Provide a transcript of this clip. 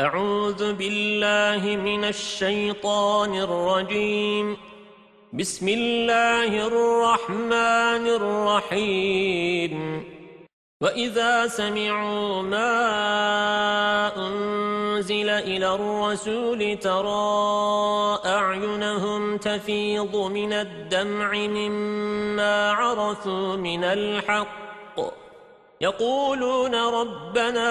أعوذ بالله من الشيطان الرجيم. بسم الله الرحمن الرحيم. وَإِذَا سَمِعُوا مَا أُنزِلَ إِلَى الرَّسُولِ تَرَى أَعْيُنَهُمْ تَفِيضُ مِنَ الدَّمْعِ مِمَّا عَرَفُوا مِنَ الْحَقِّ. يَقُولُونَ رَبَّنَا